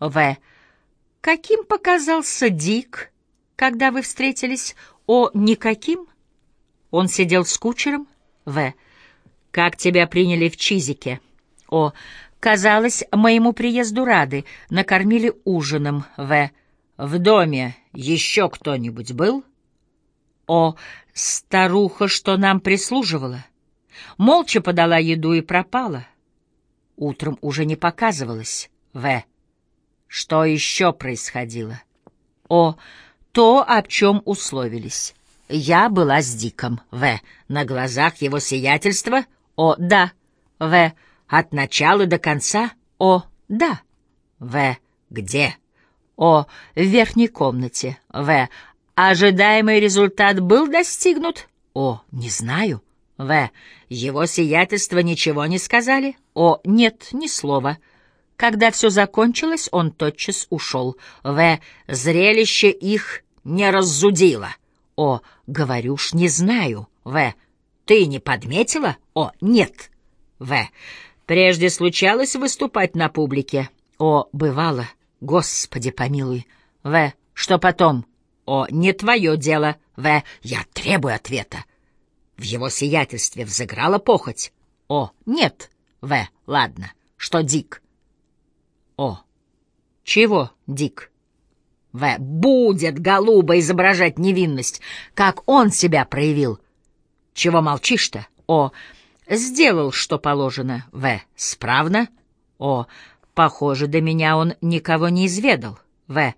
В. Каким показался Дик, когда вы встретились? О, никаким? Он сидел с кучером? В. Как тебя приняли в Чизике? О, казалось, моему приезду рады, накормили ужином. В. В доме еще кто-нибудь был? О, старуха, что нам прислуживала. Молча подала еду и пропала. Утром уже не показывалась. В. Что еще происходило? О, то, о чем условились. Я была с Диком. В. На глазах его сиятельства? О, да. В. От начала до конца? О, да. В. Где? О, в верхней комнате. В. Ожидаемый результат был достигнут? О, не знаю. В. Его сиятельство ничего не сказали? О, нет, ни слова. Когда все закончилось, он тотчас ушел. В. Зрелище их не раззудило. О, говорю ж, не знаю. В. Ты не подметила? О, нет. В. Прежде случалось выступать на публике? О, бывало. Господи помилуй. В. Что потом? О, не твое дело. В. Я требую ответа. В его сиятельстве взыграла похоть. О, нет. В. Ладно. Что, Дик? О. Чего, Дик? В. Будет, голуба, изображать невинность, как он себя проявил. Чего молчишь-то? О. Сделал, что положено. В. Справно? О. Похоже, до меня он никого не изведал. В.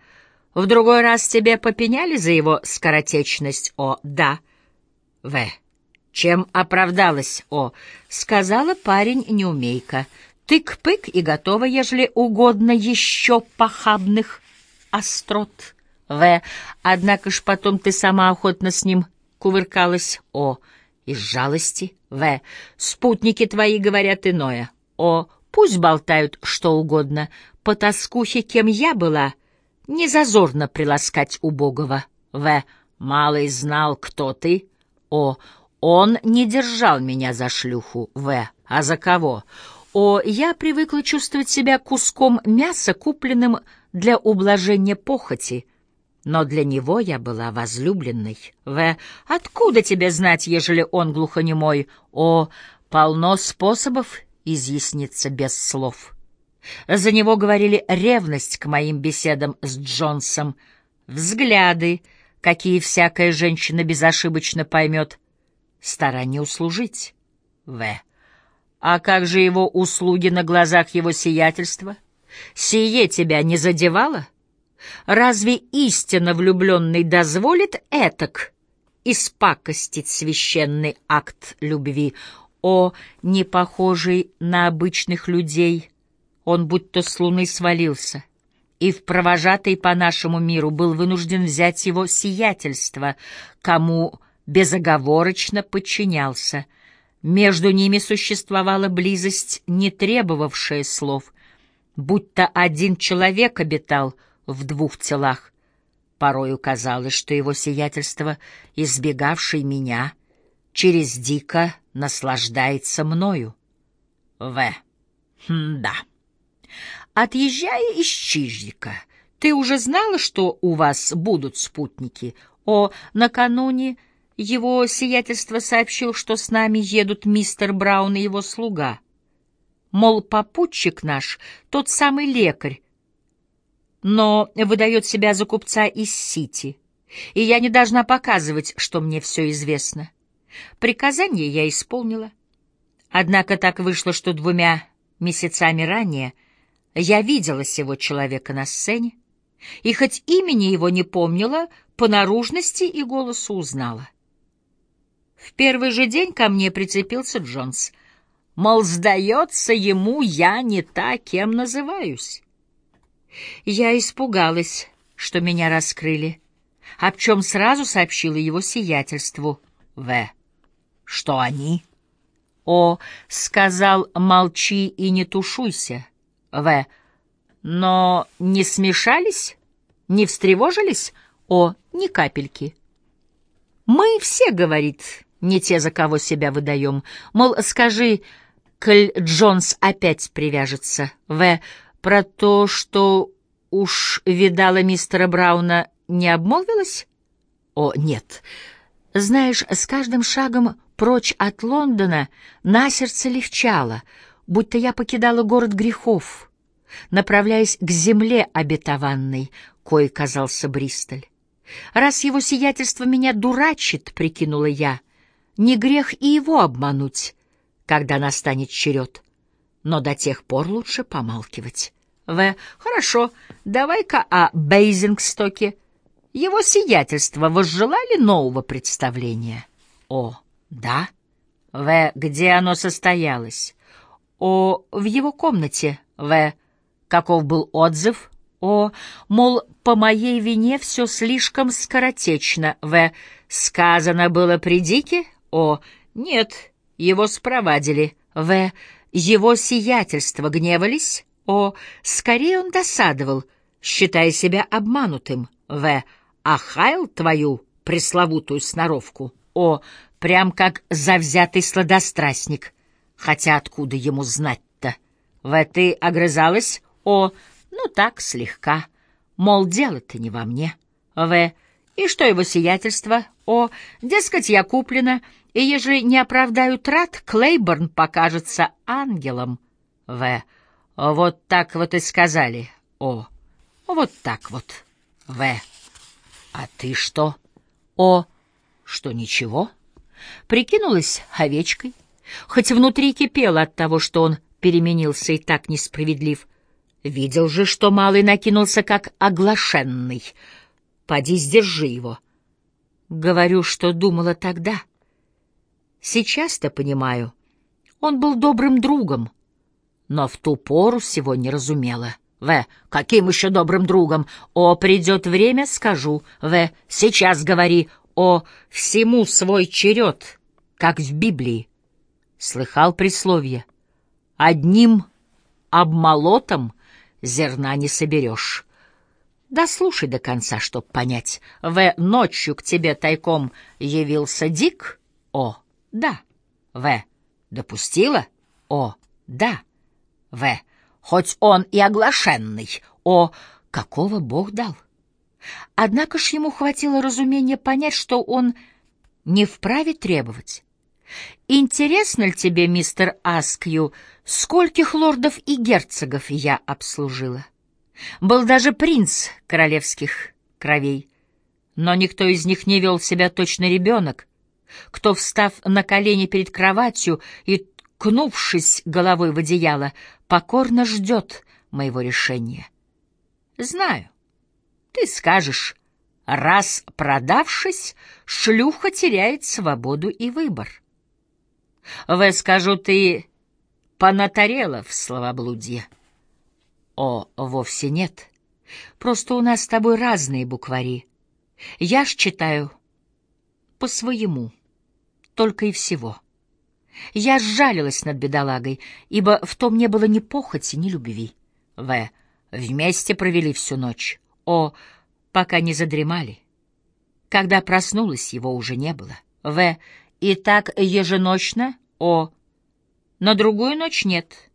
В другой раз тебе попеняли за его скоротечность. О. Да. В. Чем оправдалась? О. Сказала парень неумейка. Тык-пык и готово, ежели угодно, еще похабных острот. В. Однако ж потом ты сама охотно с ним кувыркалась. О. Из жалости. В. Спутники твои говорят иное. О. Пусть болтают что угодно. По тоскухе, кем я была, не зазорно приласкать убогого. В. Малый знал, кто ты. О. Он не держал меня за шлюху. В. А за кого? О. Я привыкла чувствовать себя куском мяса, купленным для ублажения похоти. Но для него я была возлюбленной. В. Откуда тебе знать, ежели он глухонемой? О. Полно способов изъясниться без слов. За него говорили ревность к моим беседам с Джонсом, взгляды, какие всякая женщина безошибочно поймет, старание услужить. В. А как же его услуги на глазах его сиятельства? Сие тебя не задевало? Разве истинно влюбленный дозволит этак испакостить священный акт любви? О, не похожий на обычных людей, он будто с луны свалился, и в провожатый по нашему миру был вынужден взять его сиятельство, кому безоговорочно подчинялся. Между ними существовала близость, не требовавшая слов, будто один человек обитал в двух телах. Порою казалось, что его сиятельство, избегавший меня, через дико наслаждается мною. В. Хм, да. Отъезжая из Чижика, ты уже знала, что у вас будут спутники? О, накануне его сиятельство сообщил, что с нами едут мистер Браун и его слуга. Мол, попутчик наш, тот самый лекарь, но выдает себя за купца из Сити, и я не должна показывать, что мне все известно. Приказание я исполнила. Однако так вышло, что двумя месяцами ранее я видела сего человека на сцене, и хоть имени его не помнила, по наружности и голосу узнала. В первый же день ко мне прицепился Джонс. Мол, сдается ему, я не та, кем называюсь. Я испугалась, что меня раскрыли, об чем сразу сообщила его сиятельству В. Что они? О, сказал, молчи и не тушуйся. В. Но не смешались? Не встревожились? О, ни капельки. Мы все, говорит, не те, за кого себя выдаем. Мол, скажи, коль Джонс опять привяжется. В. Про то, что уж видала мистера Брауна, не обмолвилась? О, нет. Знаешь, с каждым шагом прочь от Лондона на сердце легчало, будто я покидала город грехов, направляясь к земле обетованной, кой казался Бристоль. Раз его сиятельство меня дурачит, прикинула я, не грех и его обмануть, когда настанет черед. Но до тех пор лучше помалкивать. В. Хорошо, давай-ка о Бейзингстоке. Его сиятельство возжелали нового представления? О, да. В. Где оно состоялось? О, в его комнате. В. Каков был отзыв? О, мол, по моей вине все слишком скоротечно. В. Сказано было при Дике? О, нет, его спровадили. В. Его сиятельство гневались? О, скорее он досадовал, считая себя обманутым. В. А хаял твою пресловутую сноровку. О, прям как завзятый сладострастник. Хотя откуда ему знать-то? В. Ты огрызалась? О, ну так, слегка. Мол, дело-то не во мне. В. И что его сиятельство? О, дескать, я куплена, и ежели не оправдаю трат, Клейборн покажется ангелом. В. Вот так вот и сказали. О, вот так вот. В. А ты что? О, что ничего? Прикинулась овечкой, хоть внутри кипела от того, что он переменился и так несправедлив. Видел же, что малый накинулся как оглашенный. Поди, сдержи его. Говорю, что думала тогда. Сейчас-то понимаю. Он был добрым другом но в ту пору всего не разумела. В. Каким еще добрым другом? О, придет время, скажу. В. Сейчас говори. О, всему свой черед, как в Библии. Слыхал присловие. Одним обмолотом зерна не соберешь. Да слушай до конца, чтоб понять. В. Ночью к тебе тайком явился Дик? О, да. В. Допустила? О, да. В. Хоть он и оглашенный. О, какого Бог дал? Однако ж ему хватило разумения понять, что он не вправе требовать. Интересно ли тебе, мистер Аскью, скольких лордов и герцогов я обслужила? Был даже принц королевских кровей, но никто из них не вел себя точно ребенок, кто, встав на колени перед кроватью и ткнувшись головой в одеяло, покорно ждет моего решения. Знаю, ты скажешь, раз продавшись, шлюха теряет свободу и выбор. В, скажу, ты понатарела в словоблудье. О, вовсе нет. Просто у нас с тобой разные буквари. Я ж читаю по-своему, только и всего. Я сжалилась над бедолагой, ибо в том не было ни похоти, ни любви. В. Вместе провели всю ночь. О. Пока не задремали. Когда проснулась, его уже не было. В. И так еженочно. О. На другую ночь нет.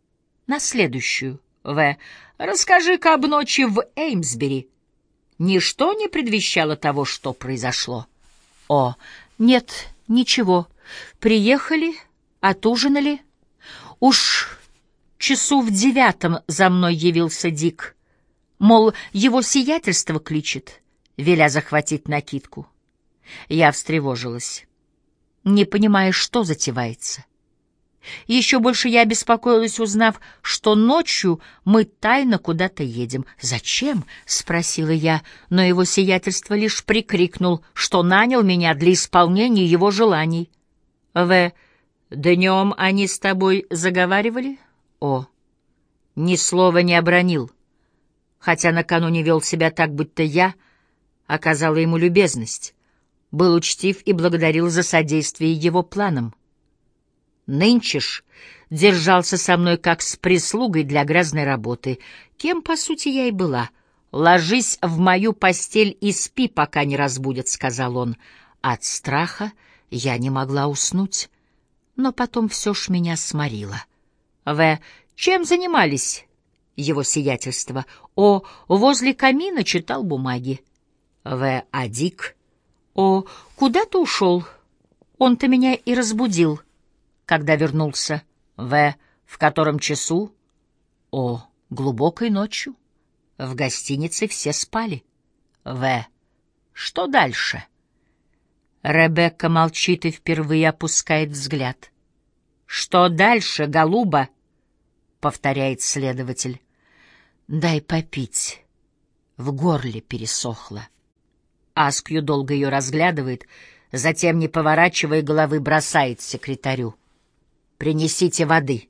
На следующую. В. Расскажи-ка об ночи в Эймсбери. Ничто не предвещало того, что произошло. О. Нет, ничего. Приехали, Отужинали? Уж часу в девятом за мной явился Дик. Мол, его сиятельство кличет, веля захватить накидку. Я встревожилась, не понимая, что затевается. Еще больше я беспокоилась, узнав, что ночью мы тайно куда-то едем. «Зачем?» — спросила я, но его сиятельство лишь прикрикнул, что нанял меня для исполнения его желаний. В. Днем они с тобой заговаривали? О, ни слова не обронил, хотя накануне вел себя так, будто я оказала ему любезность, был учтив и благодарил за содействие его планам. Нынче ж держался со мной как с прислугой для грязной работы, кем, по сути, я и была. «Ложись в мою постель и спи, пока не разбудят», — сказал он. От страха я не могла уснуть но потом все ж меня сморило. В. Чем занимались его сиятельство. О, возле камина читал бумаги. В. А Дик. О, куда ты ушел? Он-то меня и разбудил, когда вернулся. В. В котором часу? О, глубокой ночью. В гостинице все спали. В. Что дальше? Ребекка молчит и впервые опускает взгляд. Что дальше, голуба? Повторяет следователь. Дай попить. В горле пересохло. Аскью долго ее разглядывает, затем, не поворачивая головы, бросает секретарю. «Принесите воды».